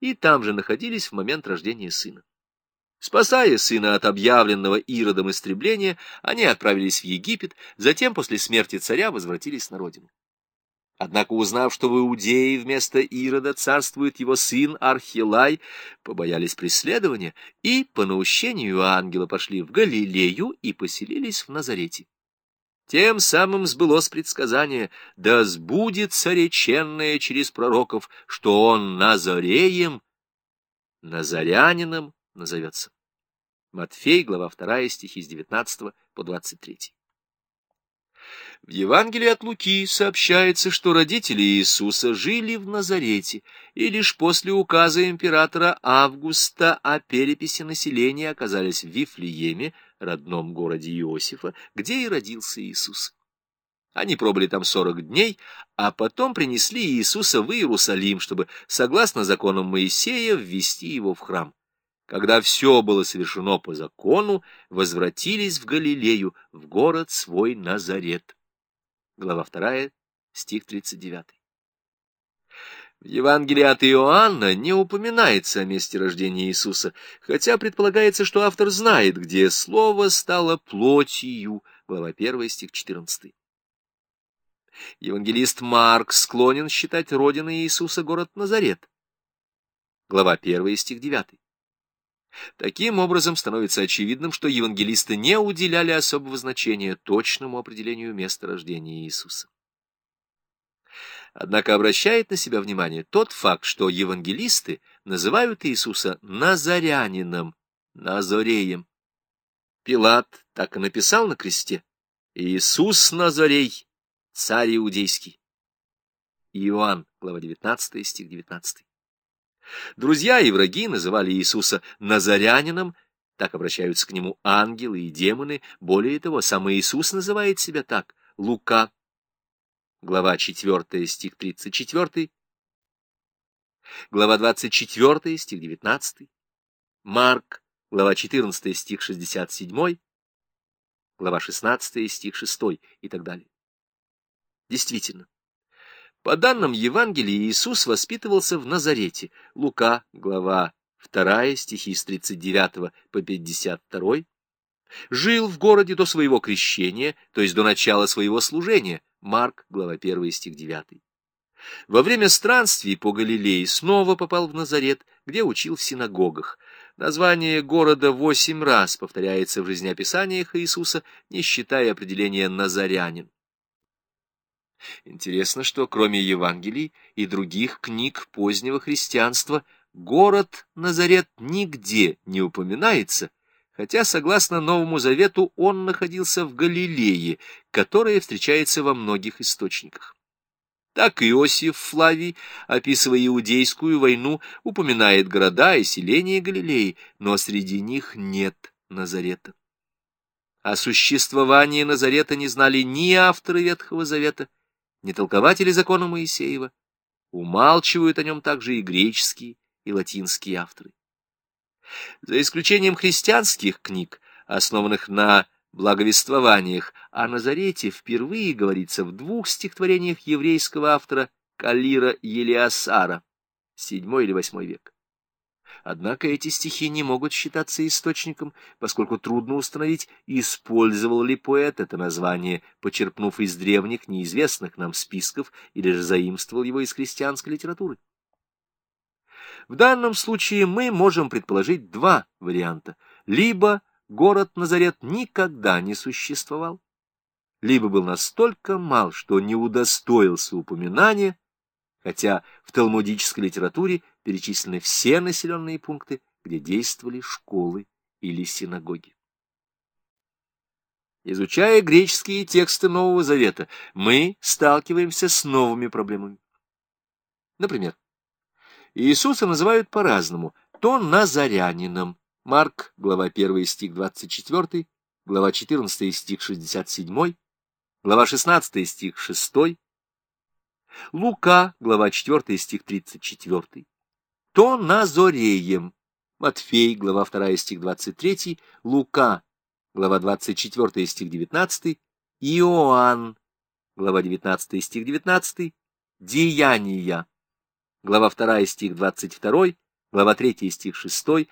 и там же находились в момент рождения сына. Спасая сына от объявленного Иродом истребления, они отправились в Египет, затем после смерти царя возвратились на родину. Однако, узнав, что в Иудее вместо Ирода царствует его сын Архилай, побоялись преследования и, по наущению ангела, пошли в Галилею и поселились в Назарете. Тем самым сбылось предсказание, да сбудется реченное через пророков, что он Назареем, Назарянином назовется. Матфей, глава 2, стихи с 19 по 23. В Евангелии от Луки сообщается, что родители Иисуса жили в Назарете, и лишь после указа императора Августа о переписи населения оказались в Вифлееме, родном городе Иосифа, где и родился Иисус. Они пробыли там сорок дней, а потом принесли Иисуса в Иерусалим, чтобы, согласно законам Моисея, ввести его в храм. Когда все было совершено по закону, возвратились в Галилею, в город свой Назарет глава 2, стих 39. В Евангелии от Иоанна не упоминается о месте рождения Иисуса, хотя предполагается, что автор знает, где слово стало плотью, глава 1, стих 14. Евангелист Марк склонен считать родиной Иисуса город Назарет, глава 1, стих 9. Таким образом, становится очевидным, что евангелисты не уделяли особого значения точному определению места рождения Иисуса. Однако обращает на себя внимание тот факт, что евангелисты называют Иисуса Назарянином, Назореем. Пилат так и написал на кресте «Иисус Назорей, царь иудейский». Иоанн, глава 19, стих 19. Друзья и враги называли Иисуса Назарянином, так обращаются к нему ангелы и демоны. Более того, сам Иисус называет себя так. Лука, глава 4, стих 34, глава 24, стих 19, Марк, глава 14, стих 67, глава 16, стих 6 и так далее. Действительно, по данным Евангелия, Иисус воспитывался в Назарете. Лука, глава 2, стихи с 39 по 52. Жил в городе до своего крещения, то есть до начала своего служения. Марк, глава 1, стих 9. Во время странствий по Галилее снова попал в Назарет, где учил в синагогах. Название города восемь раз повторяется в жизнеописаниях Иисуса, не считая определения «назарянин». Интересно, что кроме Евангелий и других книг позднего христианства город Назарет нигде не упоминается, хотя, согласно Новому Завету, он находился в Галилее, которая встречается во многих источниках. Так Иосиф Флавий, описывая Иудейскую войну, упоминает города и селения Галилеи, но среди них нет Назарета. О существовании Назарета не знали ни авторы Ветхого Завета, не толкователи закона Моисеева, умалчивают о нем также и греческие, и латинские авторы. За исключением христианских книг, основанных на благовествованиях, о Назарете впервые говорится в двух стихотворениях еврейского автора Калира Елиасара, VII или VIII век. Однако эти стихи не могут считаться источником, поскольку трудно установить, использовал ли поэт это название, почерпнув из древних неизвестных нам списков или же заимствовал его из христианской литературы. В данном случае мы можем предположить два варианта. Либо город Назарет никогда не существовал, либо был настолько мал, что не удостоился упоминания, хотя в талмудической литературе перечислены все населенные пункты, где действовали школы или синагоги. Изучая греческие тексты Нового Завета, мы сталкиваемся с новыми проблемами. Например, Иисуса называют по-разному, то назарянином, Марк, глава 1, стих 24, глава 14, стих 67, глава 16, стих 6, Лука, глава 4, стих 34, то Назореем. Матфей, глава 2, стих 23, Лука, глава 24, стих 19, Иоанн, глава 19, стих 19, Деяния, глава 2, стих 22, глава 3, стих 6,